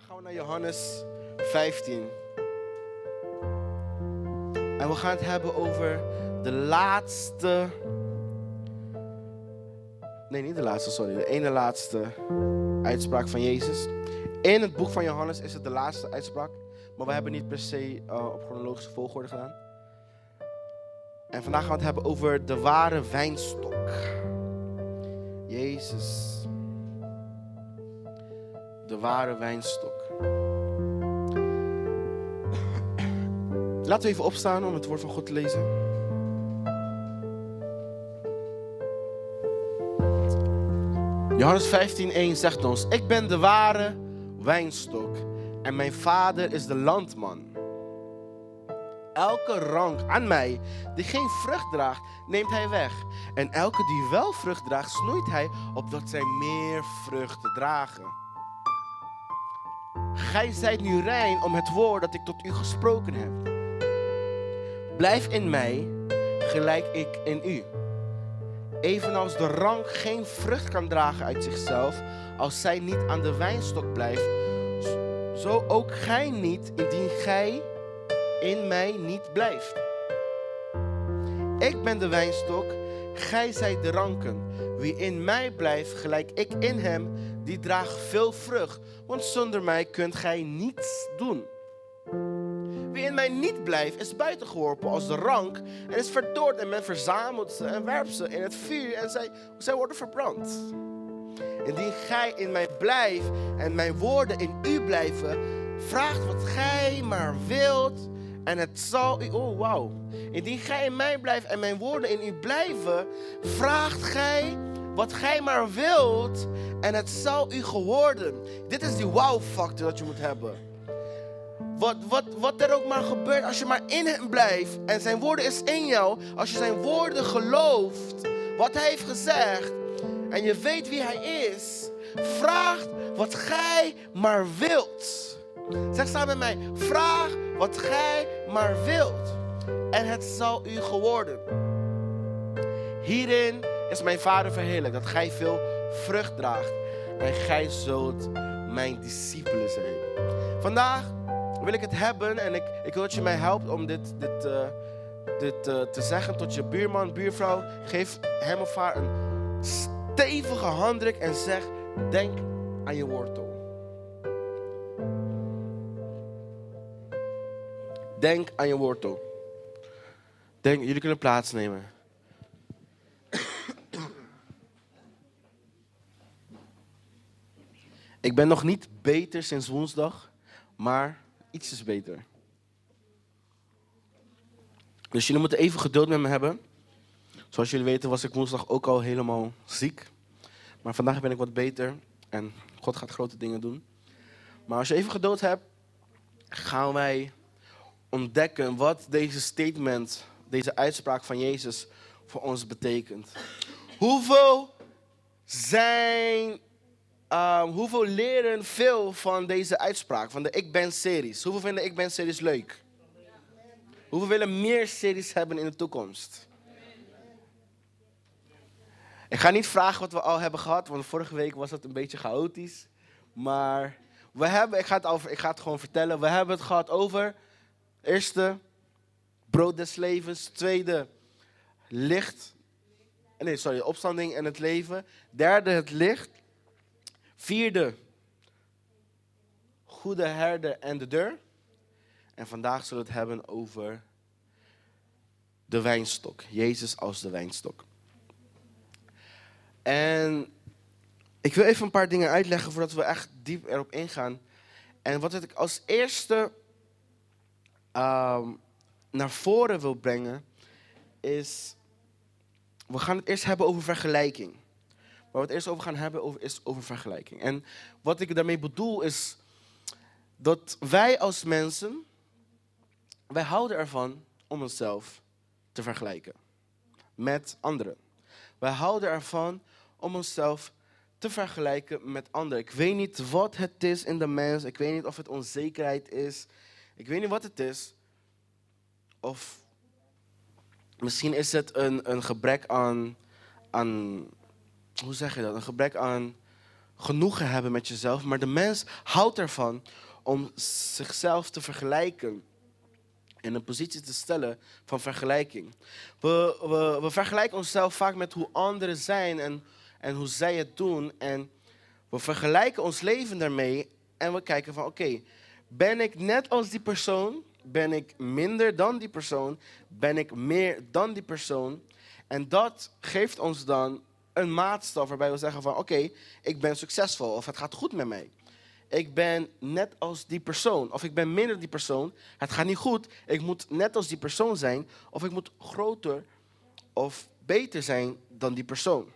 Vandaag gaan we naar Johannes 15. En we gaan het hebben over de laatste. Nee, niet de laatste, sorry. De ene laatste uitspraak van Jezus. In het boek van Johannes is het de laatste uitspraak. Maar we hebben niet per se uh, op chronologische volgorde gedaan. En vandaag gaan we het hebben over de ware wijnstok. Jezus. De ware wijnstok. Laten we even opstaan om het woord van God te lezen. Johannes 15:1 zegt ons: Ik ben de ware wijnstok en mijn vader is de landman. Elke rank aan mij die geen vrucht draagt, neemt hij weg. En elke die wel vrucht draagt, snoeit hij opdat zij meer vruchten dragen. Gij zijt nu rein om het woord dat ik tot u gesproken heb. Blijf in mij, gelijk ik in u. Evenals de rank geen vrucht kan dragen uit zichzelf, als zij niet aan de wijnstok blijft, zo ook gij niet, indien gij in mij niet blijft. Ik ben de wijnstok, gij zijt de ranken. Wie in mij blijft, gelijk ik in hem, die draagt veel vrucht. Want zonder mij kunt gij niets doen. Wie in mij niet blijft, is buitengeworpen als de rank en is verdord en men verzamelt ze en werpt ze in het vuur en zij, zij worden verbrand. Indien gij in mij blijft en mijn woorden in u blijven, vraagt wat gij maar wilt en het zal u, oh wauw. Indien gij in mij blijft en mijn woorden in u blijven, vraagt gij wat gij maar wilt en het zal u geworden. Dit is die wow-factor dat je moet hebben. Wat, wat, wat er ook maar gebeurt, als je maar in hem blijft en zijn woorden is in jou, als je zijn woorden gelooft, wat hij heeft gezegd en je weet wie hij is, vraagt wat gij maar wilt. Zeg samen met mij, vraag wat gij maar wilt en het zal u geworden. Hierin is mijn vader verheerlijk, dat gij veel vrucht draagt en gij zult mijn discipelen zijn. Vandaag wil ik het hebben en ik, ik wil dat je mij helpt om dit, dit, uh, dit uh, te zeggen tot je buurman, buurvrouw. Geef hem of haar een stevige handdruk en zeg, denk aan je wortel. Denk aan je wortel. Denk, jullie kunnen plaatsnemen. Ik ben nog niet beter sinds woensdag, maar iets is beter. Dus jullie moeten even geduld met me hebben. Zoals jullie weten was ik woensdag ook al helemaal ziek. Maar vandaag ben ik wat beter en God gaat grote dingen doen. Maar als je even geduld hebt, gaan wij ontdekken wat deze statement, deze uitspraak van Jezus voor ons betekent. Hoeveel zijn Um, hoeveel leren veel van deze uitspraak, van de Ik Ben-series? Hoeveel vinden Ik Ben-series leuk? Hoeveel willen meer series hebben in de toekomst? Ik ga niet vragen wat we al hebben gehad, want vorige week was het een beetje chaotisch. Maar we hebben, ik ga het, over, ik ga het gewoon vertellen. We hebben het gehad over, eerste, brood des levens. Tweede, licht. Nee, sorry, opstanding en het leven. Derde, het licht. Vierde, goede herder en de deur. En vandaag zullen we het hebben over de wijnstok. Jezus als de wijnstok. En ik wil even een paar dingen uitleggen voordat we echt diep erop ingaan. En wat ik als eerste um, naar voren wil brengen, is. We gaan het eerst hebben over vergelijking. Waar we het eerst over gaan hebben over, is over vergelijking. En wat ik daarmee bedoel is dat wij als mensen, wij houden ervan om onszelf te vergelijken met anderen. Wij houden ervan om onszelf te vergelijken met anderen. Ik weet niet wat het is in de mens. Ik weet niet of het onzekerheid is. Ik weet niet wat het is. Of misschien is het een, een gebrek aan, aan hoe zeg je dat? Een gebrek aan genoegen hebben met jezelf, maar de mens houdt ervan om zichzelf te vergelijken. In een positie te stellen van vergelijking. We, we, we vergelijken onszelf vaak met hoe anderen zijn en, en hoe zij het doen. En we vergelijken ons leven daarmee en we kijken van oké, ben ik net als die persoon? Ben ik minder dan die persoon? Ben ik meer dan die persoon? En dat geeft ons dan een maatstaf waarbij we zeggen van oké, ik ben succesvol of het gaat goed met mij. Ik ben net als die persoon of ik ben minder die persoon. Het gaat niet goed. Ik moet net als die persoon zijn of ik moet groter of beter zijn dan die persoon.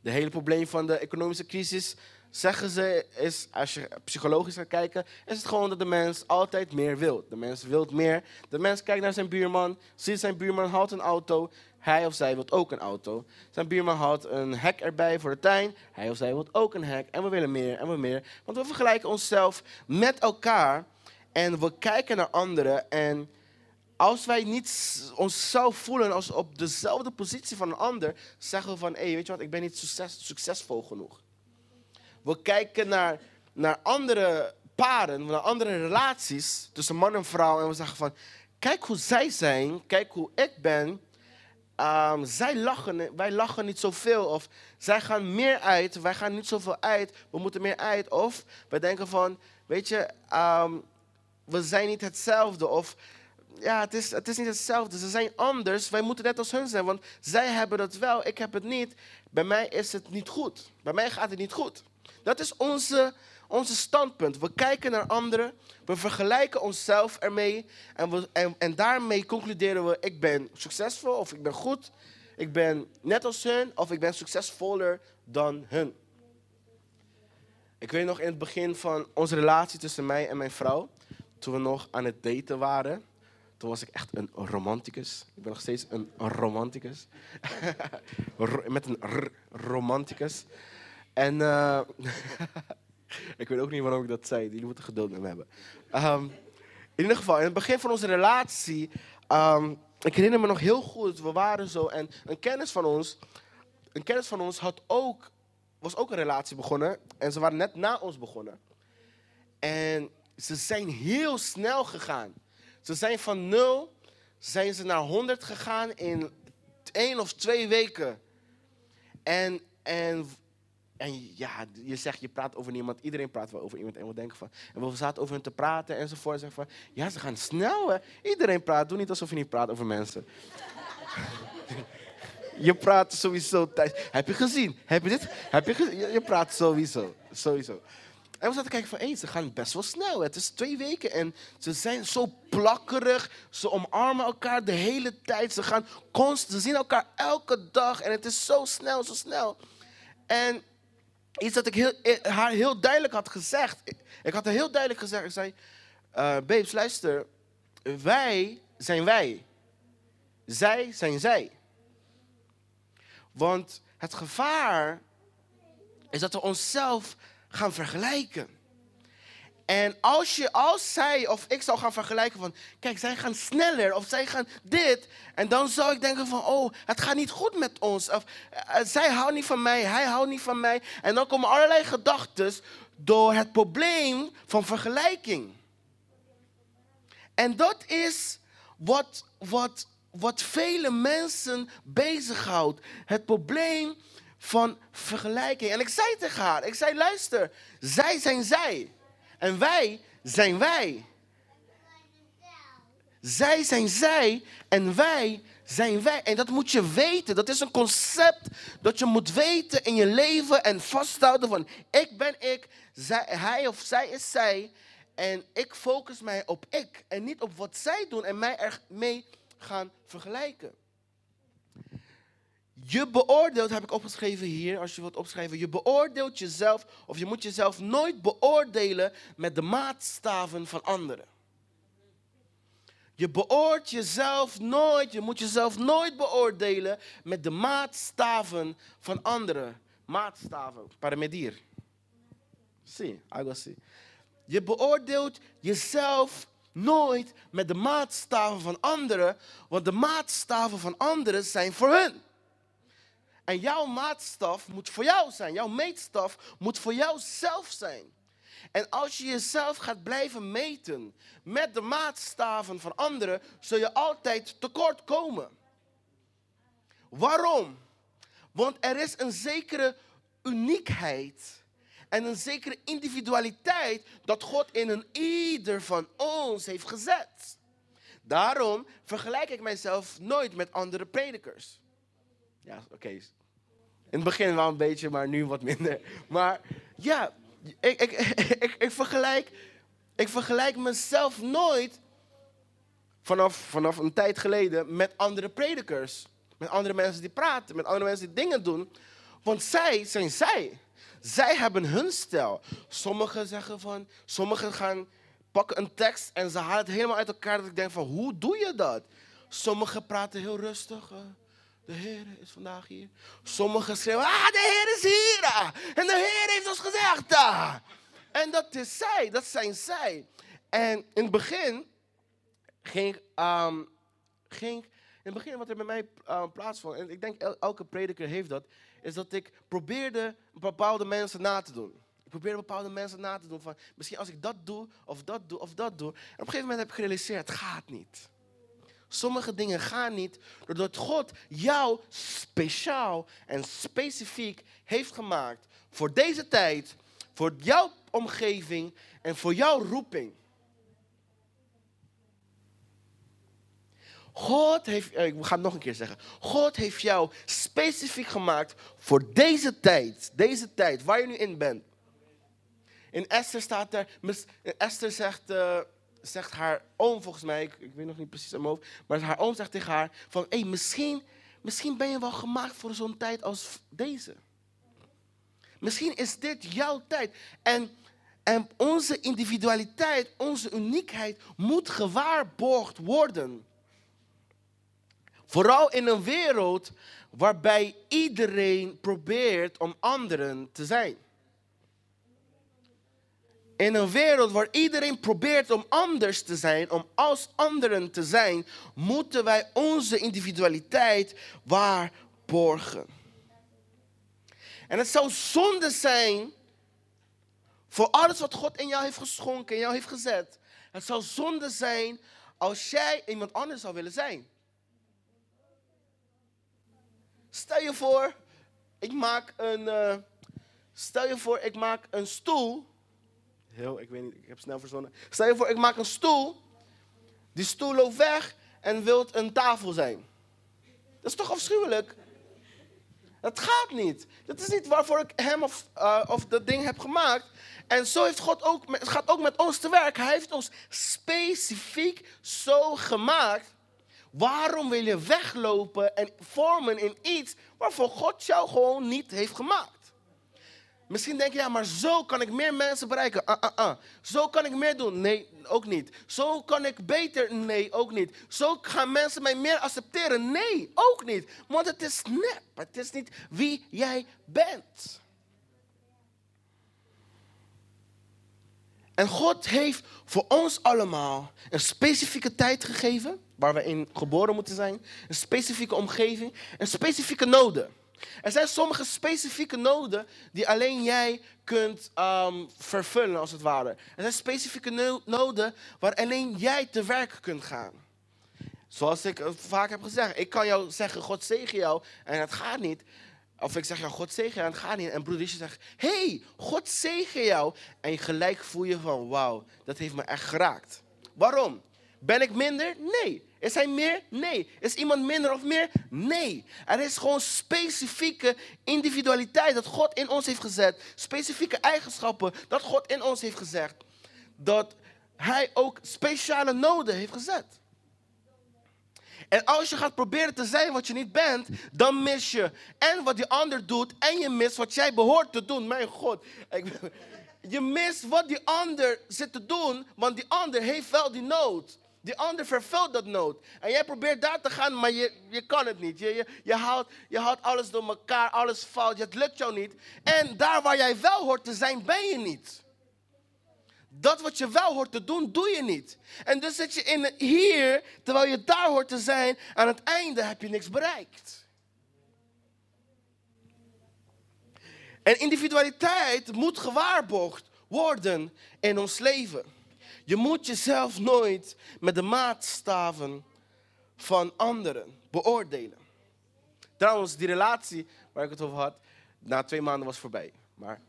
De hele probleem van de economische crisis zeggen ze, is, als je psychologisch gaat kijken, is het gewoon dat de mens altijd meer wil. De mens wil meer. De mens kijkt naar zijn buurman, ziet zijn buurman houdt een auto, hij of zij wil ook een auto. Zijn buurman houdt een hek erbij voor de tuin, hij of zij wil ook een hek. En we willen meer en we meer. Want we vergelijken onszelf met elkaar en we kijken naar anderen en als wij niet onszelf voelen als op dezelfde positie van een ander, zeggen we van, hé, hey, weet je wat, ik ben niet succes, succesvol genoeg. We kijken naar, naar andere paren, naar andere relaties tussen man en vrouw. En we zeggen van, kijk hoe zij zijn, kijk hoe ik ben. Um, zij lachen, wij lachen niet zoveel. Of zij gaan meer uit, wij gaan niet zoveel uit. We moeten meer uit. Of we denken van, weet je, um, we zijn niet hetzelfde. Of ja, het is, het is niet hetzelfde. Ze zijn anders. Wij moeten net als hun zijn. Want zij hebben het wel, ik heb het niet. Bij mij is het niet goed. Bij mij gaat het niet goed. Dat is onze, onze standpunt. We kijken naar anderen, we vergelijken onszelf ermee en, en, daarmee concluderen we: ik ben succesvol of ik ben goed, ik ben net als hun of ik ben succesvoller dan hun. Ik weet nog in het begin van onze relatie tussen mij en mijn vrouw, toen we nog aan het daten waren. Toen was ik echt een romanticus. Ik ben nog steeds een romanticus. Met een romanticus. En uh, ik weet ook niet waarom ik dat zei. Jullie moeten geduld met me hebben. Um, in ieder geval, in het begin van onze relatie, um, ik herinner me nog heel goed, we waren zo en een kennis van ons, een kennis van ons had ook, was ook een relatie begonnen en ze waren net na ons begonnen. En ze zijn heel snel gegaan. Ze zijn van nul, zijn ze naar 100 gegaan in één of twee weken. En, en en ja, je zegt, je praat over iemand, iedereen praat wel over iemand. En we denken van, en we zaten over hen te praten enzovoort. Zeggen van, ja, ze gaan snel hè. Iedereen praat, doe niet alsof je niet praat over mensen. je praat sowieso thuis. Heb je gezien? Heb je dit? Heb je? Je, praat sowieso, sowieso. En we zaten kijken van, hé, ze gaan best wel snel. Het is twee weken en ze zijn zo plakkerig. Ze omarmen elkaar de hele tijd. Ze gaan constant, ze zien elkaar elke dag. En het is zo snel, zo snel. En iets dat ik eh, haar heel duidelijk had gezegd. Ik had haar heel duidelijk gezegd. Ik zei, uh, babes, luister. Wij zijn wij. Zij zijn zij. Want het gevaar is dat we onszelf gaan vergelijken. En als, je, als zij of ik zou gaan vergelijken van, kijk, zij gaan sneller of zij gaan dit. En dan zou ik denken van, oh, het gaat niet goed met ons. Of uh, zij houdt niet van mij, hij houdt niet van mij. En dan komen allerlei gedachten door het probleem van vergelijking. En dat is wat, wat, wat vele mensen bezighoudt. Het probleem van vergelijking. En ik zei tegen haar, ik zei, luister, zij zijn zij. En wij zijn wij. Zij zijn zij en wij zijn wij. En dat moet je weten. Dat is een concept dat je moet weten in je leven en vasthouden van ik ben ik, zij, hij of zij is zij. En ik focus mij op ik en niet op wat zij doen en mij ermee gaan vergelijken. Je beoordeelt, heb ik opgeschreven hier, als je wilt opschrijven. Je beoordeelt jezelf, of je moet jezelf nooit beoordelen met de maatstaven van anderen. Je beoordeelt jezelf nooit, je moet jezelf nooit beoordelen met de maatstaven van anderen. Maatstaven, paramedir. Zie, I see. Je beoordeelt jezelf nooit met de maatstaven van anderen, want de maatstaven van anderen zijn voor hun. En jouw maatstaf moet voor jou zijn. Jouw meetstaf moet voor jouzelf zijn. En als je jezelf gaat blijven meten met de maatstaven van anderen, zul je altijd tekort komen. Waarom? Want er is een zekere uniekheid en een zekere individualiteit dat God in een ieder van ons heeft gezet. Daarom vergelijk ik mijzelf nooit met andere predikers. Ja, oké. Het begin wel een beetje, maar nu wat minder. Maar ja, ik, ik, ik, ik, vergelijk, ik vergelijk mezelf nooit vanaf, vanaf een tijd geleden met andere predikers. Met andere mensen die praten, met andere mensen die dingen doen. Want zij zijn zij. Zij hebben hun stijl. Sommigen zeggen van, sommigen gaan pakken een tekst en ze halen het helemaal uit elkaar. Dat ik denk van, hoe doe je dat? Sommigen praten heel rustig. De Heer is vandaag hier. Sommigen schreeuwen, ah, de Heer is hier. Ah. En de Heer heeft ons gezegd. Ah. En dat is zij, dat zijn zij. En in het begin ging, um, ging in het begin wat er bij mij uh, plaatsvond, en ik denk elke prediker heeft dat, is dat ik probeerde bepaalde mensen na te doen. Ik probeerde bepaalde mensen na te doen van, misschien als ik dat doe, of dat doe, of dat doe. En op een gegeven moment heb ik gerealiseerd, het gaat niet. Sommige dingen gaan niet doordat God jou speciaal en specifiek heeft gemaakt voor deze tijd, voor jouw omgeving en voor jouw roeping. God heeft, eh, ik ga het nog een keer zeggen. God heeft jou specifiek gemaakt voor deze tijd. Deze tijd, waar je nu in bent. In Esther staat er, Esther zegt, uh, zegt haar oom volgens mij, ik, weet nog niet precies aan mijn hoofd, maar haar oom zegt tegen haar van, hé, hey, misschien, misschien ben je wel gemaakt voor zo'n tijd als deze. Misschien is dit jouw tijd. En, en onze individualiteit, onze uniekheid moet gewaarborgd worden. Vooral in een wereld waarbij iedereen probeert om anderen te zijn. In een wereld waar iedereen probeert om anders te zijn, om als anderen te zijn, moeten wij onze individualiteit waarborgen. En het zou zonde zijn voor alles wat God in jou heeft geschonken, in jou heeft gezet. Het zou zonde zijn als jij iemand anders zou willen zijn. Stel je voor, ik maak een, uh, stel je voor, ik maak een stoel. Heel, ik weet niet, ik heb snel verzonnen. Stel je voor, ik maak een stoel. Die stoel loopt weg en wilt een tafel zijn. Dat is toch afschuwelijk? Dat gaat niet. Dat is niet waarvoor ik hem of, uh, of dat ding heb gemaakt. En zo heeft God ook, het gaat ook met ons te werk. Hij heeft ons specifiek zo gemaakt Waarom wil je weglopen en vormen in iets waarvoor God jou gewoon niet heeft gemaakt? Misschien denk je, ja, maar zo kan ik meer mensen bereiken. Uh, uh, uh. Zo kan ik meer doen. Nee, ook niet. Zo kan ik beter. Nee, ook niet. Zo gaan mensen mij meer accepteren. Nee, ook niet. Want het is nep. Het is niet wie jij bent. En God heeft voor ons allemaal een specifieke tijd gegeven waar we in geboren moeten zijn, een specifieke omgeving, een specifieke noden. Er zijn sommige specifieke noden die alleen jij kunt um, vervullen, als het ware. Er zijn specifieke noden waar alleen jij te werk kunt gaan. Zoals ik vaak heb gezegd, ik kan jou zeggen, God zegen jou, en het gaat niet. Of ik zeg, ja, God zegen jou, en het gaat niet. En broedertje zegt, hey, God zegen jou. En je gelijk voel je van, wauw, dat heeft me echt geraakt. Waarom? Ben ik minder? Nee. Is hij meer? Nee. Is iemand minder of meer? Nee. Er is gewoon specifieke individualiteit dat God in ons heeft gezet. Specifieke eigenschappen dat God in ons heeft gezegd. Dat hij ook speciale noden heeft gezet. En als je gaat proberen te zijn wat je niet bent, dan mis je en wat die ander doet en je mist wat jij behoort te doen. Mijn God. Je mist wat die ander zit te doen, want die ander heeft wel die nood. Die ander vervult dat nood. En jij probeert daar te gaan, maar je, je kan het niet. Je, je, je, houdt, je houdt alles door elkaar, alles fout. Het lukt jou niet. En daar waar jij wel hoort te zijn, ben je niet. Dat wat je wel hoort te doen, doe je niet. En dus zit je in hier, terwijl je daar hoort te zijn. Aan het einde heb je niks bereikt. En individualiteit moet gewaarborgd worden in ons leven. Je moet jezelf nooit met de maatstaven van anderen beoordelen. Trouwens, die relatie waar ik het over had, na twee maanden was voorbij. Maar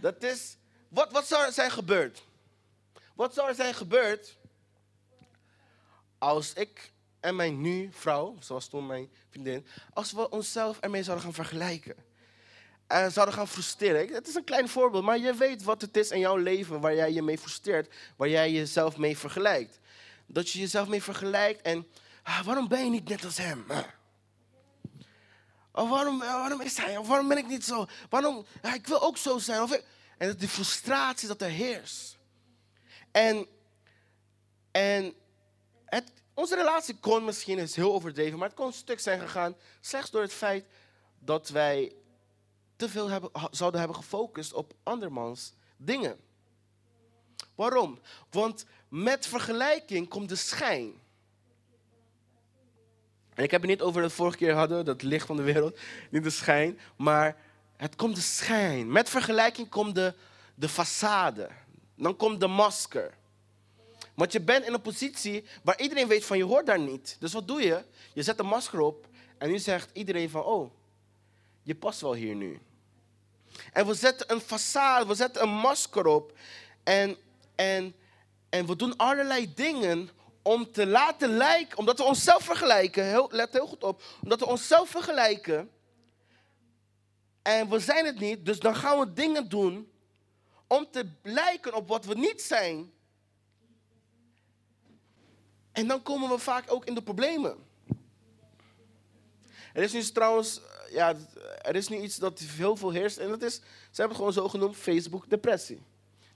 dat is, wat, wat zou er zijn gebeurd? Wat zou er zijn gebeurd als ik en mijn nu vrouw, zoals toen mijn vriendin, als we onszelf ermee zouden gaan vergelijken? En zouden gaan frustreren. Het is een klein voorbeeld, maar je weet wat het is in jouw leven waar jij je mee frustreert, waar jij jezelf mee vergelijkt. Dat je jezelf mee vergelijkt en ah, waarom ben je niet net als hem? Ah. Oh, waarom, waarom is hij? Of waarom ben ik niet zo? Waarom? Ja, ik wil ook zo zijn. Of en dat die frustratie dat er heerst. En, en het, onze relatie kon misschien, is heel overdreven, maar het kon een stuk zijn gegaan. Slechts door het feit dat wij te veel hebben, zouden hebben gefocust op andermans dingen. Waarom? Want met vergelijking komt de schijn. En ik heb het niet over het vorige keer hadden, dat licht van de wereld, niet de schijn, maar het komt de schijn. Met vergelijking komt de, de façade. Dan komt de masker. Want je bent in een positie waar iedereen weet van je hoort daar niet. Dus wat doe je? Je zet een masker op en nu zegt iedereen van, oh, je past wel hier nu. En we zetten een façade, we zetten een masker op. En, en, en we doen allerlei dingen om te laten lijken, omdat we onszelf vergelijken. Heel, let heel goed op. Omdat we onszelf vergelijken. En we zijn het niet, dus dan gaan we dingen doen om te lijken op wat we niet zijn. En dan komen we vaak ook in de problemen. Er is nu trouwens, ja, er is nu iets dat heel veel heerst. En dat is, ze hebben het gewoon zo genoemd, Facebook-depressie.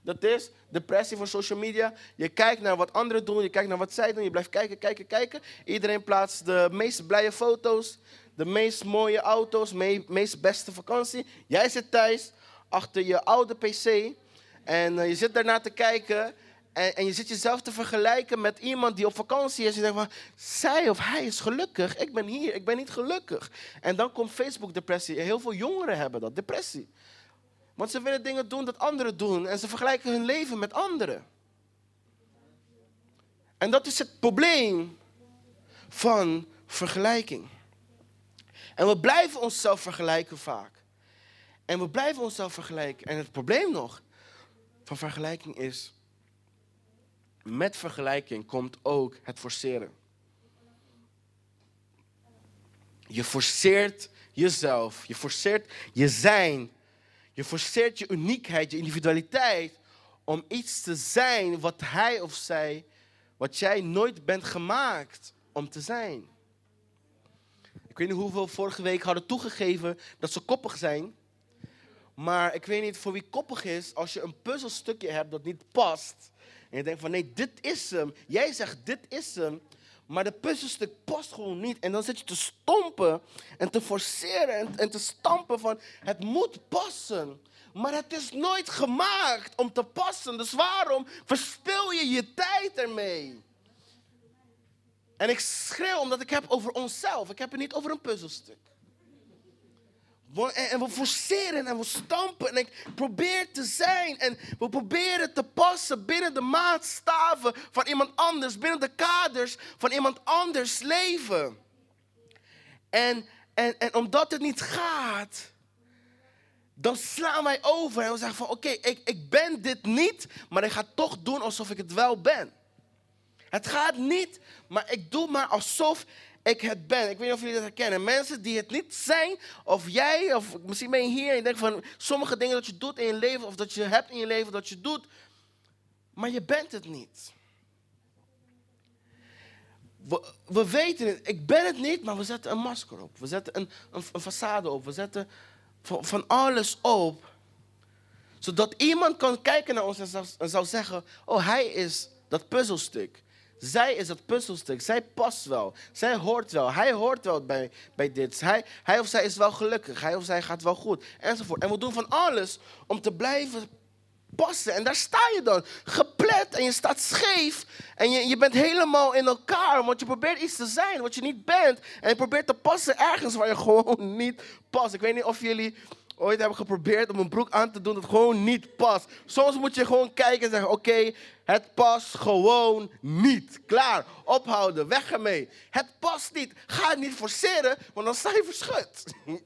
Dat is depressie van social media. Je kijkt naar wat anderen doen, je kijkt naar wat zij doen, je blijft kijken, kijken, kijken. Iedereen plaatst de meest blije foto's, de meest mooie auto's, de meest beste vakantie. Jij zit thuis achter je oude pc en eh, je zit daarna te kijken en, en, je zit jezelf te vergelijken met iemand die op vakantie is. En je denkt van, zij of hij is gelukkig. Ik ben hier, ik ben niet gelukkig. En dan komt Facebook-depressie. Heel veel jongeren hebben dat, depressie. Want ze willen dingen doen dat anderen doen. En ze vergelijken hun leven met anderen. En dat is het probleem van vergelijking. En we blijven onszelf vergelijken vaak. En we blijven onszelf vergelijken. En het probleem nog van vergelijking is met vergelijking komt ook het forceren. Je forceert jezelf, je forceert je zijn, je forceert je uniekheid, je individualiteit om iets te zijn wat hij of zij, wat jij nooit bent gemaakt om te zijn. Ik weet niet hoeveel vorige week hadden toegegeven dat ze koppig zijn. Maar ik weet niet voor wie koppig is als je een puzzelstukje hebt dat niet past en je denkt van nee, dit is hem. Jij zegt dit is hem. Maar de puzzelstuk past gewoon niet. En dan zit je te stompen en te forceren en, en te stampen van het moet passen. Maar het is nooit gemaakt om te passen. Dus waarom verspil je je tijd ermee? En ik schreeuw omdat ik heb over onszelf. Ik heb het niet over een puzzelstuk. En we forceren en we stampen. En ik probeer te zijn. En we proberen te passen binnen de maatstaven van iemand anders. Binnen de kaders van iemand anders leven. En, en, en omdat het niet gaat, dan slaan wij over. En we zeggen van oké, ik, ik ben dit niet. Maar ik ga toch doen alsof ik het wel ben. Het gaat niet, maar ik doe maar alsof ik het ben. Ik weet niet of jullie dat herkennen. Mensen die het niet zijn, of jij, of misschien ben je hier en je denkt van sommige dingen dat je doet in je leven, of dat je hebt in je leven dat je doet, maar je bent het niet. We, we weten het, ik ben het niet, maar we zetten een masker op. We zetten een, een, façade op. We zetten van, van, alles op. Zodat iemand kan kijken naar ons en zou, en zou zeggen, oh hij is dat puzzelstuk. Zij is het puzzelstuk. Zij past wel. Zij hoort wel. Hij hoort wel bij, bij dit. Hij, hij of zij is wel gelukkig. Hij of zij gaat wel goed. Enzovoort. En we doen van alles om te blijven passen. En daar sta je dan, geplet en je staat scheef. En je, je bent helemaal in elkaar, want je probeert iets te zijn wat je niet bent. En je probeert te passen ergens waar je gewoon niet past. Ik weet niet of jullie ooit hebben geprobeerd om een broek aan te doen dat gewoon niet past. Soms moet je gewoon kijken en zeggen: Oké, het past gewoon niet. Klaar, ophouden, weg ermee. Het past niet. Ga niet forceren, want dan sta je verschut.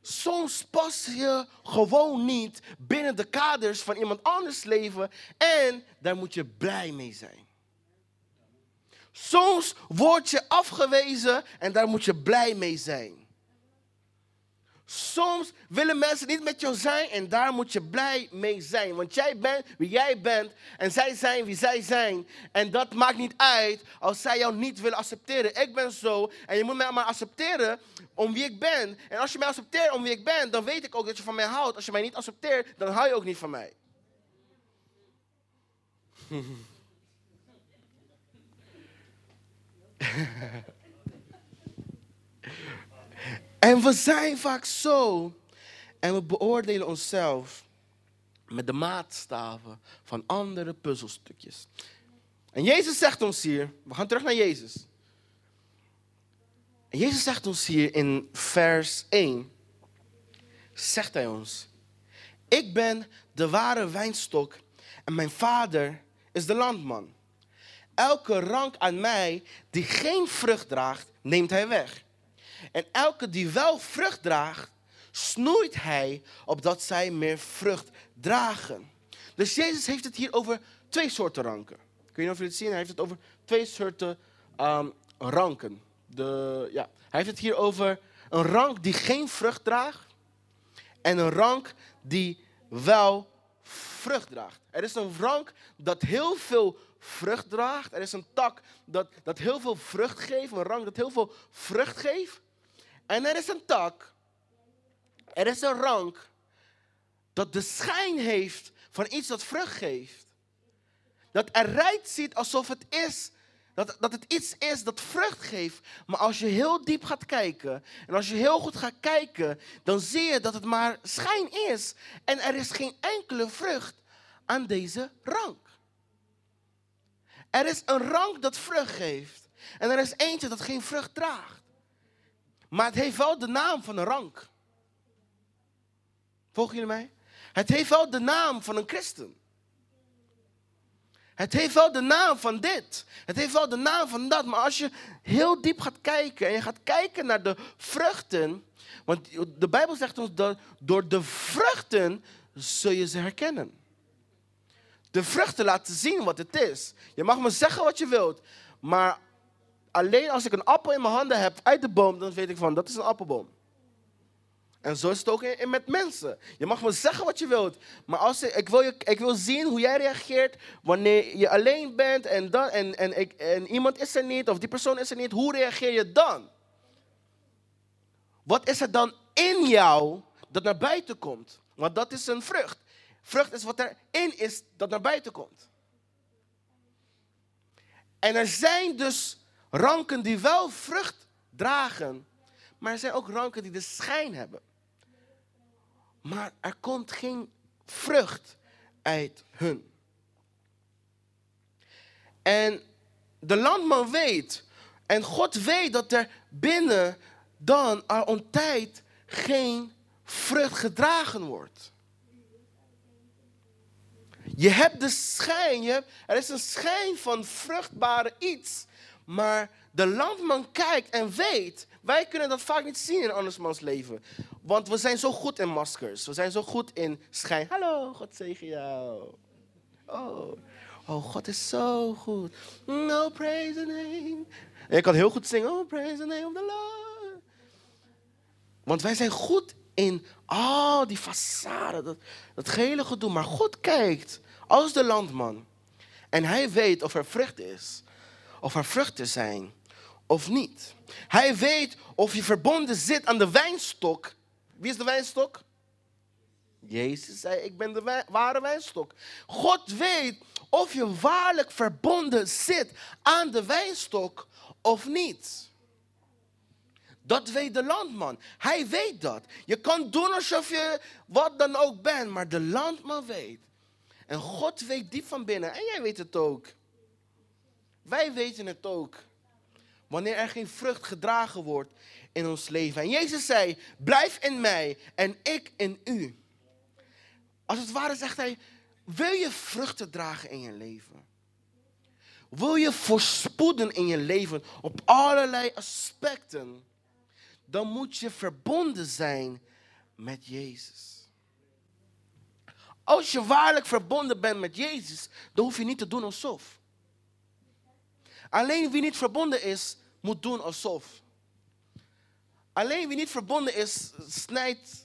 Soms pas je gewoon niet binnen de kaders van iemand anders leven en daar moet je blij mee zijn. Soms word je afgewezen en daar moet je blij mee zijn. Soms willen mensen niet met jou zijn en daar moet je blij mee zijn. Want jij bent wie jij bent en zij zijn wie zij zijn. En dat maakt niet uit als zij jou niet willen accepteren. Ik ben zo en je moet mij maar accepteren om wie ik ben. En als je mij accepteert om wie ik ben, dan weet ik ook dat je van mij houdt. Als je mij niet accepteert, dan hou je ook niet van mij. En we zijn vaak zo. En we beoordelen onszelf met de maatstaven van andere puzzelstukjes. En Jezus zegt ons hier, we gaan terug naar Jezus. En Jezus zegt ons hier in vers 1, zegt hij ons, ik ben de ware wijnstok en mijn vader is de landman. Elke rank aan mij die geen vrucht draagt, neemt hij weg. En elke die wel vrucht draagt, snoeit hij opdat zij meer vrucht dragen. Dus Jezus heeft het hier over twee soorten ranken. Kun je of je het zien? Hij heeft het over twee soorten um, ranken. De, ja. Hij heeft het hier over een rank die geen vrucht draagt en een rank die wel vrucht draagt. Er is een rank dat heel veel vrucht draagt. Er is een tak dat, dat heel veel vrucht geeft, een rank dat heel veel vrucht geeft. En er is een tak, er is een rank dat de schijn heeft van iets dat vrucht geeft. Dat eruit ziet alsof het is, dat, dat het iets is dat vrucht geeft. Maar als je heel diep gaat kijken en als je heel goed gaat kijken, dan zie je dat het maar schijn is. En er is geen enkele vrucht aan deze rank. Er is een rank dat vrucht geeft. En er is eentje dat geen vrucht draagt. Maar het heeft wel de naam van een rank. Volgen jullie mij? Het heeft wel de naam van een christen. Het heeft wel de naam van dit. Het heeft wel de naam van dat. Maar als je heel diep gaat kijken en je gaat kijken naar de vruchten. Want de Bijbel zegt ons dat door de vruchten zul je ze herkennen. De vruchten laten zien wat het is. Je mag me zeggen wat je wilt. Maar alleen als ik een appel in mijn handen heb uit de boom, dan weet ik van dat is een appelboom. En zo is het ook in, met mensen. Je mag me zeggen wat je wilt, maar als ik, wil ik wil zien hoe jij reageert wanneer je alleen bent en, dan, en, en, ik, en iemand is er niet of die persoon is er niet. Hoe reageer je dan? Wat is er dan in jou dat naar buiten komt? Want dat is een vrucht. Vrucht is wat erin is dat naar buiten komt. En er zijn dus ranken die wel vrucht dragen, maar er zijn ook ranken die de schijn hebben. Maar er komt geen vrucht uit hun. En de landman weet, en God weet dat er binnen dan een tijd geen vrucht gedragen wordt. Je hebt de schijn, je hebt, er is een schijn van vruchtbare iets, maar de landman kijkt en weet. Wij kunnen dat vaak niet zien in andersmans leven. Want we zijn zo goed in maskers. We zijn zo goed in schijn. Hallo, God zegen jou. Oh, oh God is zo goed. No praise the name. En je kan heel goed zingen. Oh, praise the name of the Lord. Want wij zijn goed in al die façade, dat, dat gedoe. Maar God kijkt als de landman. En hij weet of er vrucht is of er vruchten zijn of niet. Hij weet of je verbonden zit aan de wijnstok. Wie is de wijnstok? Jezus zei, ik ben de ware wijnstok. God weet of je waarlijk verbonden zit aan de wijnstok of niet. Dat weet de landman. Hij weet dat. Je kan doen alsof je wat dan ook bent, maar de landman weet. En God weet diep van binnen. En jij weet het ook. Wij weten het ook. Wanneer er geen vrucht gedragen wordt in ons leven. En Jezus zei, blijf in mij en ik in u. Als het ware zegt hij, wil je vruchten dragen in je leven? Wil je voorspoeden in je leven op allerlei aspecten? Dan moet je verbonden zijn met Jezus. Als je waarlijk verbonden bent met Jezus, dan hoef je niet te doen alsof. Alleen wie niet verbonden is, moet doen alsof. Alleen wie niet verbonden is, snijdt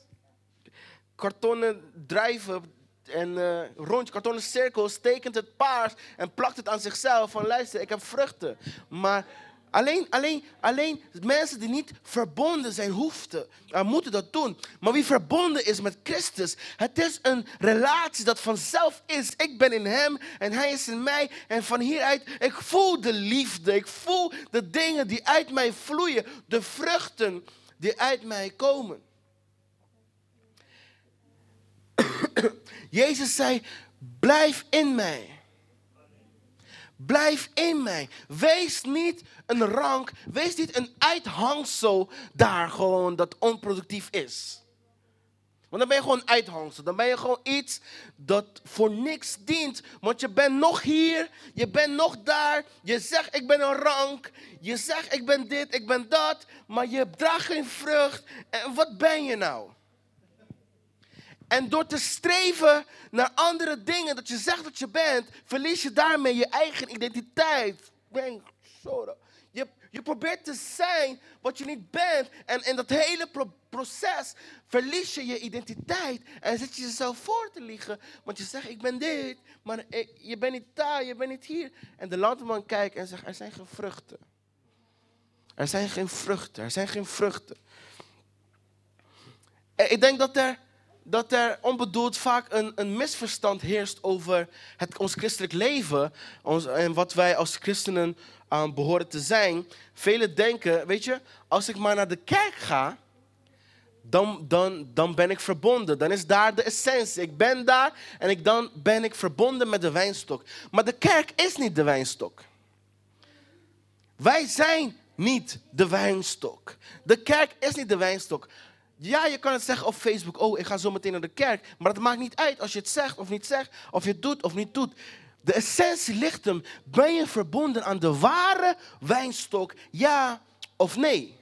kartonnen drijven en uh, rondje, kartonnen cirkels, tekent het paars en plakt het aan zichzelf van luister, ik heb vruchten. Maar Alleen, alleen, alleen mensen die niet verbonden zijn, hoefden, uh, moeten dat doen. Maar wie verbonden is met Christus, het is een relatie dat vanzelf is. Ik ben in Hem en Hij is in mij. En van hieruit, ik voel de liefde. Ik voel de dingen die uit mij vloeien. De vruchten die uit mij komen. Jezus zei, blijf in mij. Blijf in mij. Wees niet een rank, wees niet een uithangsel daar gewoon dat onproductief is. Want dan ben je gewoon uithangsel. Dan ben je gewoon iets dat voor niks dient. Want je bent nog hier, je bent nog daar. Je zegt ik ben een rank. Je zegt ik ben dit, ik ben dat. Maar je draagt geen vrucht. En wat ben je nou? En door te streven naar andere dingen, dat je zegt dat je bent, verlies je daarmee je eigen identiteit. Je, je probeert te zijn wat je niet bent. En in dat hele proces verlies je je identiteit. En zit je jezelf voor te liegen. Want je zegt, ik ben dit, maar je bent niet daar, je bent niet hier. En de landman kijkt en zegt, er zijn geen vruchten. Er zijn geen vruchten, er zijn geen vruchten. ik denk dat er dat er onbedoeld vaak een, een misverstand heerst over het, ons christelijk leven ons, en wat wij als christenen uh, behoren te zijn. Velen denken, weet je, als ik maar naar de kerk ga, dan, dan, dan ben ik verbonden. Dan is daar de essentie. Ik ben daar en ik, dan ben ik verbonden met de wijnstok. Maar de kerk is niet de wijnstok. Wij zijn niet de wijnstok. De kerk is niet de wijnstok. Ja, je kan het zeggen op Facebook. Oh, ik ga zo meteen naar de kerk. Maar het maakt niet uit als je het zegt of niet zegt. Of je het doet of niet doet. De essentie ligt hem. Ben je verbonden aan de ware wijnstok? Ja of nee?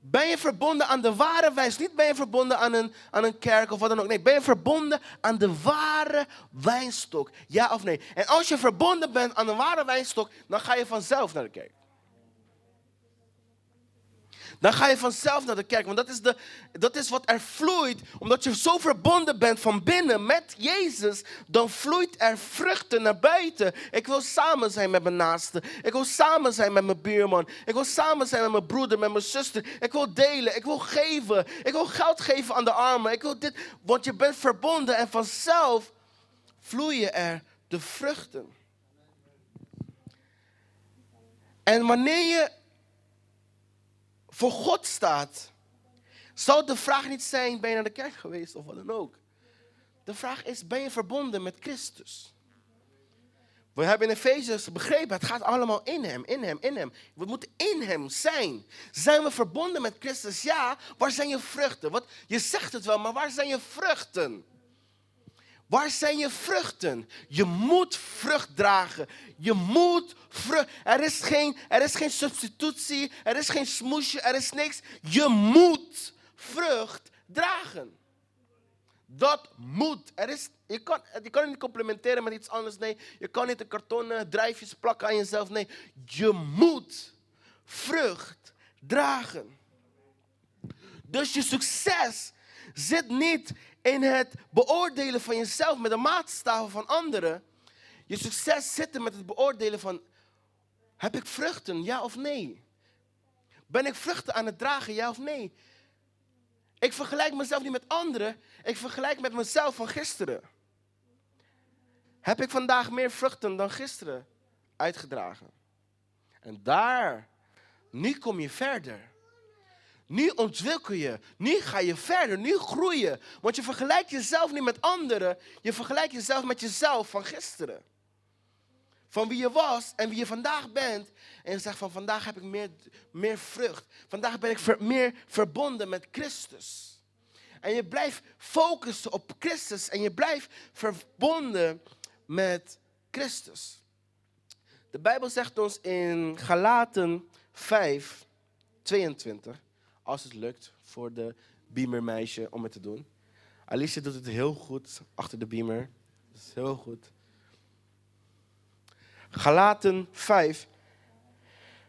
Ben je verbonden aan de ware wijnstok? Niet ben je verbonden aan een, aan een kerk of wat dan ook. Nee, ben je verbonden aan de ware wijnstok? Ja of nee? En als je verbonden bent aan de ware wijnstok, dan ga je vanzelf naar de kerk. Dan ga je vanzelf naar de kerk. Want dat is, de, dat is wat er vloeit. Omdat je zo verbonden bent van binnen met Jezus. Dan vloeit er vruchten naar buiten. Ik wil samen zijn met mijn naaste. Ik wil samen zijn met mijn buurman. Ik wil samen zijn met mijn broeder, met mijn zuster. Ik wil delen. Ik wil geven. Ik wil geld geven aan de armen. Ik wil dit. Want je bent verbonden en vanzelf vloeien er de vruchten. En wanneer je voor God staat, zou de vraag niet zijn, ben je naar de kerk geweest of wat dan ook. De vraag is, ben je verbonden met Christus? We hebben in Efeziërs begrepen, het gaat allemaal in hem, in hem, in hem. We moeten in hem zijn. Zijn we verbonden met Christus? Ja, waar zijn je vruchten? Wat, je zegt het wel, maar waar zijn je vruchten? Waar zijn je vruchten? Je moet vrucht dragen. Je moet vrucht. Er is geen, er is geen substitutie. Er is geen smoesje. Er is niks. Je moet vrucht dragen. Dat moet. Er is, je, kan, je kan het niet complementeren met iets anders. Nee, je kan niet de kartonnen drijfjes plakken aan jezelf. Nee, je moet vrucht dragen. Dus je succes zit niet in het beoordelen van jezelf met de maatstaven van anderen. Je succes zit met het beoordelen van, heb ik vruchten, ja of nee? Ben ik vruchten aan het dragen, ja of nee? Ik vergelijk mezelf niet met anderen, ik vergelijk met mezelf van gisteren. Heb ik vandaag meer vruchten dan gisteren uitgedragen? En daar, nu kom je verder. Nu ontwikkel je. Nu ga je verder. Nu groeien. Want je vergelijkt jezelf niet met anderen. Je vergelijkt jezelf met jezelf van gisteren. van wie je was en wie je vandaag bent. En je zegt van vandaag heb ik meer, meer vrucht. Vandaag ben ik meer verbonden met Christus. En je blijft focussen op Christus en je blijft verbonden met Christus. De Bijbel zegt ons in Galaten 5, 22, als het lukt voor de beamermeisje om het te doen. Alicia doet het heel goed achter de beamer. Heel goed. Galaten 5,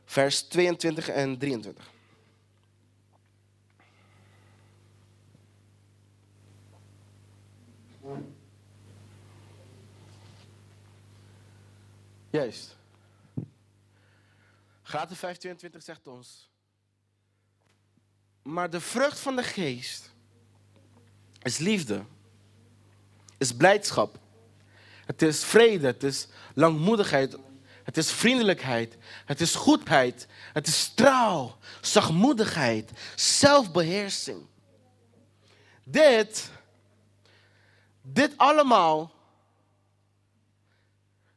vers 22 en 23. Juist. Galaten 5, 22 zegt ons. Maar de vrucht van de geest is liefde, is blijdschap, het is vrede, het is langmoedigheid, het is vriendelijkheid, het is goedheid, het is trouw, zachtmoedigheid, zelfbeheersing. Dit, dit allemaal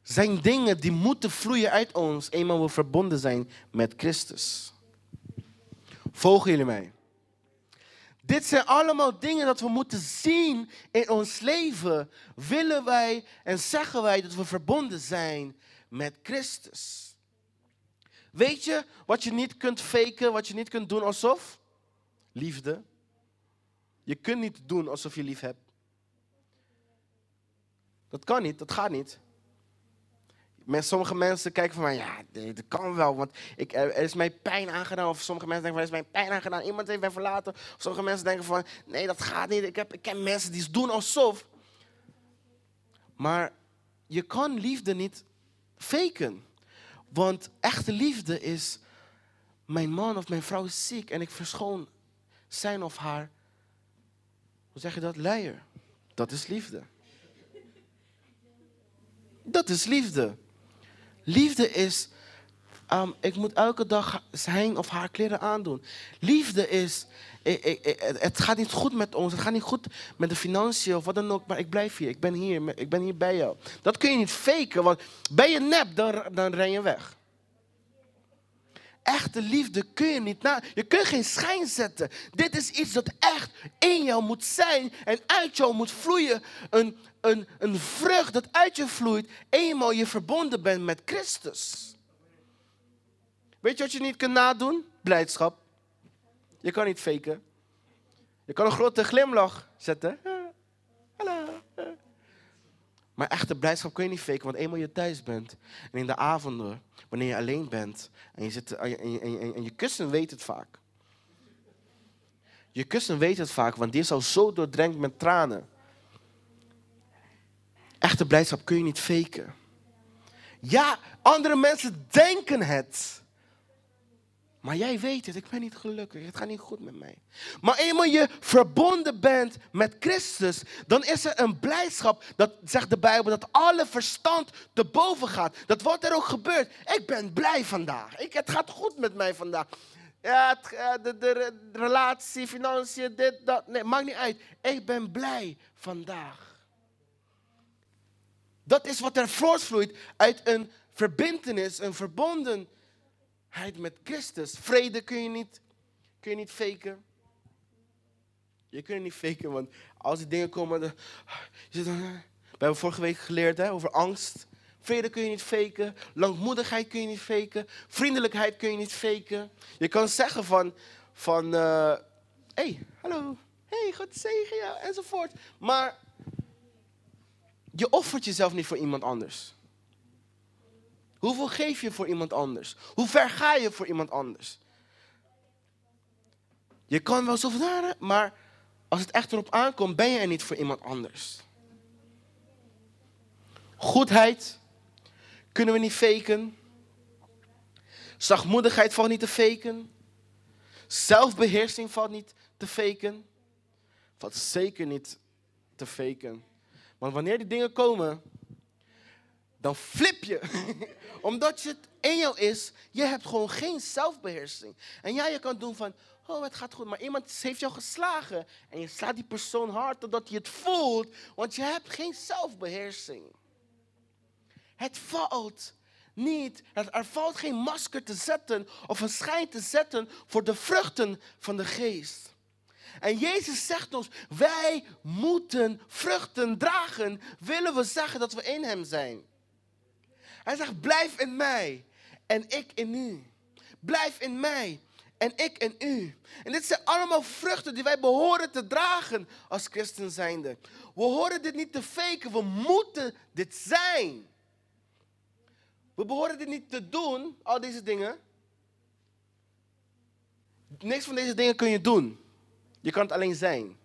zijn dingen die moeten vloeien uit ons eenmaal we verbonden zijn met Christus. Volgen jullie mij? Dit zijn allemaal dingen dat we moeten zien in ons leven. Willen wij en zeggen wij dat we verbonden zijn met Christus. Weet je wat je niet kunt faken, wat je niet kunt doen alsof? Liefde. Je kunt niet doen alsof je lief hebt. Dat kan niet, dat gaat niet. Sommige mensen kijken van mij, ja, dat kan wel, want ik, er is mij pijn aangedaan. Of sommige mensen denken van, er is mij pijn aangedaan, iemand heeft mij verlaten. Sommige mensen denken van, nee, dat gaat niet. Ik, heb, ik ken mensen die doen alsof. Maar je kan liefde niet faken. Want echte liefde is, mijn man of mijn vrouw is ziek en ik verschoon zijn of haar, hoe zeg je dat, leier. Dat is liefde. Dat is liefde. Liefde is, um, ik moet elke dag zijn of haar kleren aandoen. Liefde is, het gaat niet goed met ons, het gaat niet goed met de financiën of wat dan ook, maar ik blijf hier, ik ben hier, ik ben hier bij jou. Dat kun je niet faken, want ben je nep, dan, dan ren je weg. Echte liefde kun je niet na. Je kunt geen schijn zetten. Dit is iets dat echt in jou moet zijn en uit jou moet vloeien. Een, een, een vrucht dat uit je vloeit, eenmaal je verbonden bent met Christus. Weet je wat je niet kunt nadoen? Blijdschap. Je kan niet faken. Je kan een grote glimlach zetten. Maar echte blijdschap kun je niet faken, want eenmaal je thuis bent en in de avonden, wanneer je alleen bent en je, zit, en je, en je kussen weet het vaak. Je kussen weet het vaak, want die is al zo doordrenkt met tranen. Echte blijdschap kun je niet faken. Ja, andere mensen denken het. Maar jij weet het, ik ben niet gelukkig, het gaat niet goed met mij. Maar eenmaal je verbonden bent met Christus, dan is er een blijdschap, dat zegt de Bijbel, dat alle verstand te boven gaat. Dat wat er ook gebeurt, ik ben blij vandaag. Ik, het gaat goed met mij vandaag. Ja, eh, de, de, relatie, financiën, dit, dat, nee, maakt niet uit. Ik ben blij vandaag. Dat is wat er voortvloeit uit een verbindenis, een verbondenheid met Christus. Vrede kun je niet, kun je niet faken. Je kunt het niet faken, want als die dingen komen... We hebben vorige week geleerd hè, over angst. Vrede kun je niet faken. Langmoedigheid kun je niet faken. Vriendelijkheid kun je niet faken. Je kan zeggen van... van uh, hey, hallo. hey, God zegen je, enzovoort. Maar je offert jezelf niet voor iemand anders. Hoeveel geef je voor iemand anders? Hoe ver ga je voor iemand anders? Je kan wel zo van, maar als het echt erop aankomt, ben je er niet voor iemand anders. Goedheid kunnen we niet faken. Zachtmoedigheid valt niet te faken. Zelfbeheersing valt niet te faken. Valt zeker niet te faken. Want wanneer die dingen komen, dan flip je. Omdat het in jou is, je hebt gewoon geen zelfbeheersing. En ja, je kan doen van, oh het gaat goed, maar iemand heeft jou geslagen. En je slaat die persoon hard totdat je het voelt, want je hebt geen zelfbeheersing. Het valt niet, er valt geen masker te zetten of een schijn te zetten voor de vruchten van de geest. En Jezus zegt ons, wij moeten vruchten dragen, willen we zeggen dat we in Hem zijn. Hij zegt, blijf in mij en ik in u. Blijf in mij en ik in u. En dit zijn allemaal vruchten die wij behoren te dragen als christen zijnde. We horen dit niet te faken, we moeten dit zijn. We behoren dit niet te doen, al deze dingen. Niks van deze dingen kun je doen. Je kan het alleen zijn.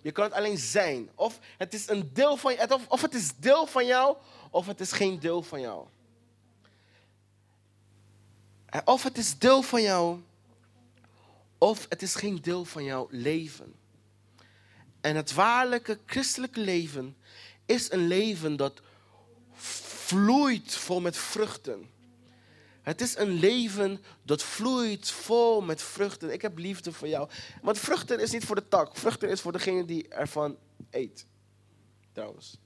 Je kan het alleen zijn. Of het is een deel van je, of, of het is deel van jou, of het is geen deel van jou. Of het is deel van jou, of het is geen deel van jouw leven. En het waarlijke christelijke leven is een leven dat vloeit vol met vruchten. Het is een leven dat vloeit vol met vruchten. Ik heb liefde voor jou. Want vruchten is niet voor de tak. Vruchten is voor degene die ervan eet. Trouwens.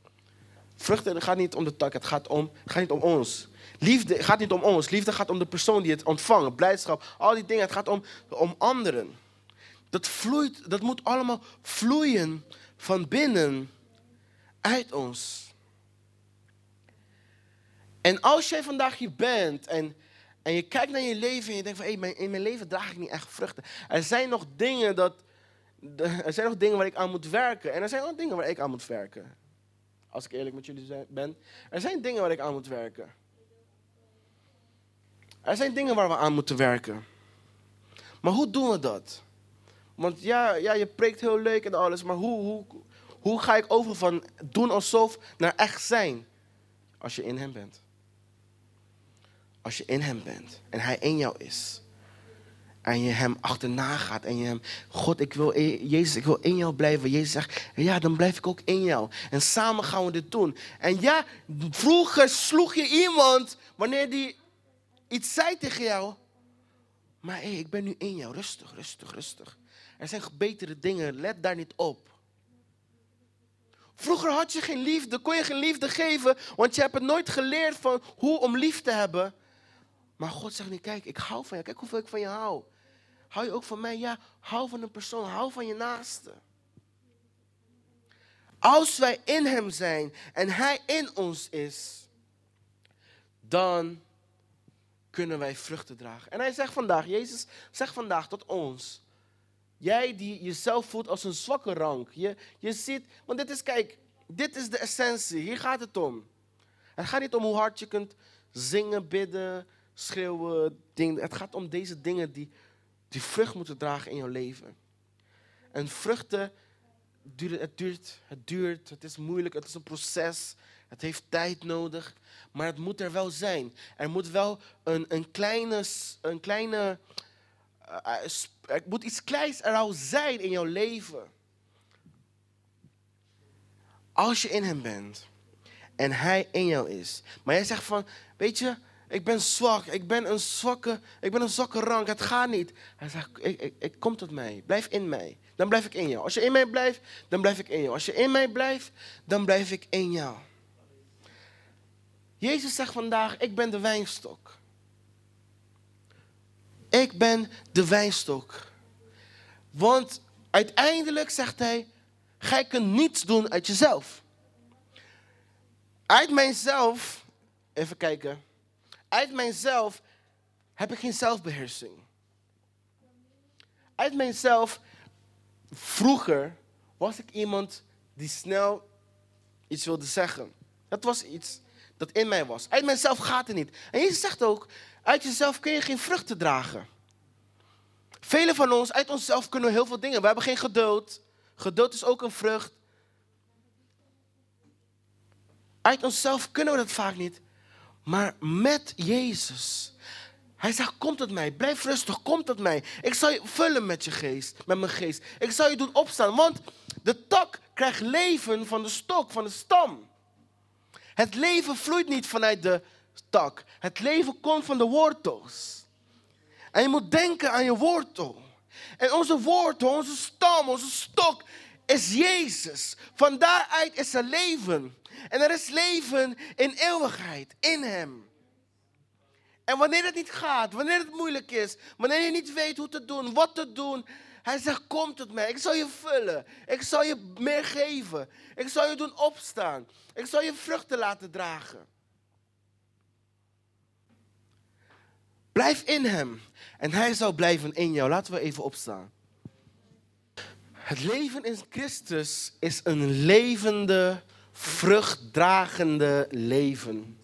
Vruchten gaat niet om de tak. Het gaat, om, het gaat niet om ons. Liefde gaat niet om ons. Liefde gaat om de persoon die het ontvangt. Blijdschap. Al die dingen. Het gaat om, om anderen. Dat vloeit. Dat moet allemaal vloeien van binnen uit ons. En als jij vandaag hier bent en, en je kijkt naar je leven en je denkt van hé, hey, in mijn leven draag ik niet echt vruchten. Er zijn nog dingen dat, er zijn nog dingen waar ik aan moet werken. En er zijn ook dingen waar ik aan moet werken. Als ik eerlijk met jullie ben. Er zijn dingen waar ik aan moet werken. Er zijn dingen waar we aan moeten werken. Maar hoe doen we dat? Want ja, ja je preekt heel leuk en alles, maar hoe, hoe, hoe ga ik over van doen alsof naar echt zijn? Als je in hem bent. Als je in hem bent en hij in jou is. En je hem achterna gaat en je hem, God, ik wil, Jezus, ik wil in jou blijven. Jezus zegt, ja, dan blijf ik ook in jou. En samen gaan we dit doen. En ja, vroeger sloeg je iemand wanneer die iets zei tegen jou. Maar hé, hey, ik ben nu in jou. Rustig, rustig, rustig. Er zijn betere dingen, let daar niet op. Vroeger had je geen liefde, kon je geen liefde geven, want je hebt het nooit geleerd van hoe om lief te hebben. Maar God zegt nu, kijk, ik hou van je. Kijk hoeveel ik van je hou. Hou je ook van mij? Ja, hou van een persoon. Hou van je naaste. Als wij in Hem zijn en Hij in ons is, dan kunnen wij vruchten dragen. En Hij zegt vandaag, Jezus zegt vandaag tot ons, jij die jezelf voelt als een zwakke rank. Je, je ziet, want dit is, kijk, dit is de essentie. Hier gaat het om. Het gaat niet om hoe hard je kunt zingen, bidden, schreeuwen. Dingen. Het gaat om deze dingen die, die vrucht moeten dragen in jouw leven. En vruchten, duurt, het duurt, het duurt, het is moeilijk, het is een proces. Het heeft tijd nodig, maar het moet er wel zijn. Er moet wel een, een kleine, een kleine uh, er moet iets kleins er al zijn in jouw leven. Als je in hem bent en hij in jou is. Maar jij zegt van, weet je, ik ben zwak, ik ben een zwakke, ik ben een zwakke rank, het gaat niet. Hij zegt, ik, ik, ik kom tot mij, blijf in mij. Dan blijf ik in jou. Als je in mij blijft, dan blijf ik in jou. Als je in mij blijft, dan blijf ik in jou. Jezus zegt vandaag, ik ben de wijnstok. Ik ben de wijnstok. Want uiteindelijk zegt hij, gij kunt niets doen uit jezelf. Uit mijzelf, even kijken uit mijzelf heb ik geen zelfbeheersing. Uit mijzelf, vroeger was ik iemand die snel iets wilde zeggen. Dat was iets dat in mij was. Uit mijzelf gaat het niet. En Jezus zegt ook, uit jezelf kun je geen vruchten dragen. Velen van ons, uit onszelf kunnen we heel veel dingen. We hebben geen geduld. Geduld is ook een vrucht. Uit onszelf kunnen we dat vaak niet. Maar met Jezus. Hij zegt, kom tot mij. Blijf rustig, kom tot mij. Ik zal je vullen met je geest, met mijn geest. Ik zal je doen opstaan. Want de tak krijgt leven van de stok, van de stam. Het leven vloeit niet vanuit de tak. Het leven komt van de wortels. En je moet denken aan je wortel. En onze wortel, onze stam, onze stok is Jezus. Van daaruit is er leven. En er is leven in eeuwigheid, in Hem. En wanneer het niet gaat, wanneer het moeilijk is, wanneer je niet weet hoe te doen, wat te doen, hij zegt: Kom tot mij, ik zal je vullen, ik zal je meer geven, ik zal je doen opstaan, ik zal je vruchten laten dragen. Blijf in hem en hij zal blijven in jou. Laten we even opstaan. Het leven in Christus is een levende, vruchtdragende leven.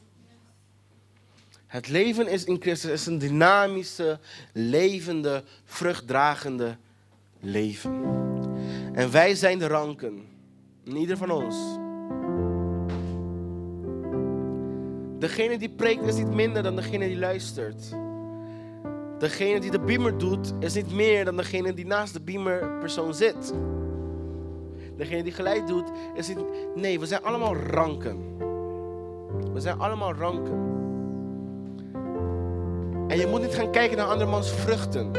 Het leven is in Christus is een dynamische, levende, vruchtdragende leven. En wij zijn de ranken. ieder van ons. Degene die preekt is niet minder dan degene die luistert. Degene die de beamer doet is niet meer dan degene die naast de beamer persoon zit. Degene die gelijk doet is niet. Nee, we zijn allemaal ranken. We zijn allemaal ranken. En je moet niet gaan kijken naar andermans vruchten.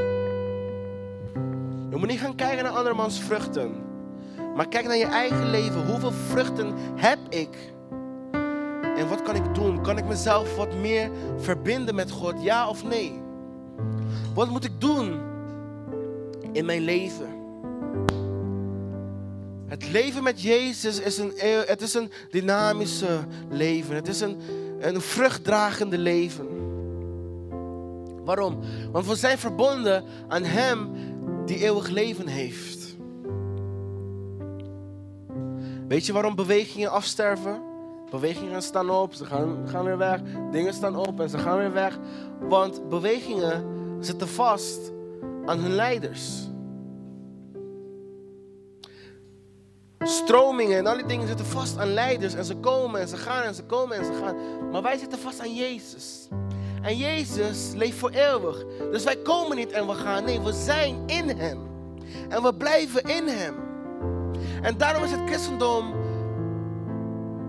Je moet niet gaan kijken naar andermans vruchten. Maar kijk naar je eigen leven. Hoeveel vruchten heb ik? En wat kan ik doen? Kan ik mezelf wat meer verbinden met God? Ja of nee? Wat moet ik doen in mijn leven? Het leven met Jezus is een, het is een dynamische leven. Het is een, een vruchtdragende leven. Waarom? Want we zijn verbonden aan Hem die eeuwig leven heeft. Weet je waarom bewegingen afsterven? Bewegingen staan op, ze gaan, gaan weer weg. Dingen staan op en ze gaan weer weg. Want bewegingen zitten vast aan hun leiders. Stromingen en al die dingen zitten vast aan leiders. En ze komen en ze gaan en ze komen en ze gaan. Maar wij zitten vast aan Jezus. En Jezus leeft voor eeuwig. Dus wij komen niet en we gaan. Nee, we zijn in Hem. En we blijven in Hem. En daarom is het christendom,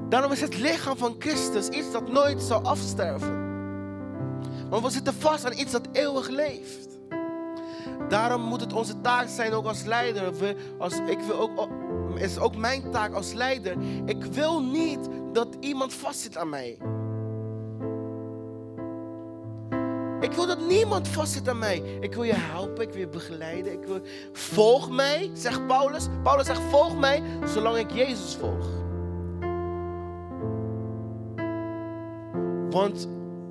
daarom is het lichaam van Christus iets dat nooit zal afsterven. Want we zitten vast aan iets dat eeuwig leeft. Daarom moet het onze taak zijn, ook als leider. Als, ik wil ook, is ook mijn taak als leider. Ik wil niet dat iemand vastzit aan mij. Ik wil dat niemand vastzit aan mij. Ik wil je helpen, ik wil je begeleiden. Ik wil... Volg mij, zegt Paulus. Paulus zegt: Volg mij zolang ik Jezus volg. Want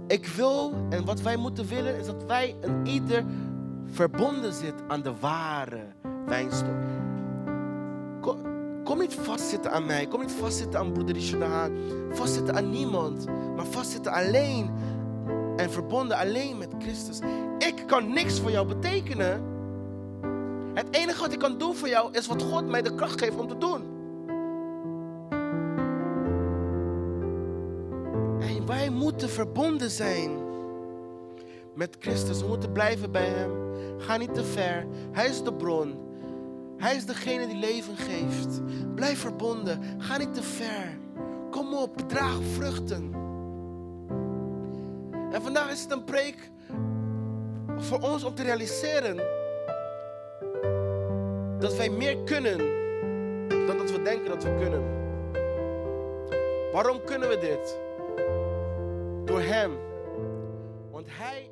ik wil en wat wij moeten willen is dat wij een ieder verbonden zit aan de ware wijnstok. Kom, niet vastzitten aan mij. Kom niet vastzitten aan broeder Richard Vastzitten aan niemand. Maar vastzitten alleen en verbonden alleen met Christus. Ik kan niks voor jou betekenen. Het enige wat ik kan doen voor jou is wat God mij de kracht geeft om te doen. En wij moeten verbonden zijn met Christus. We moeten blijven bij Hem. Ga niet te ver. Hij is de bron. Hij is degene die leven geeft. Blijf verbonden. Ga niet te ver. Kom op, draag vruchten. En vandaag is het een preek voor ons om te realiseren dat wij meer kunnen dan dat we denken dat we kunnen. Waarom kunnen we dit? Door Hem. Want Hij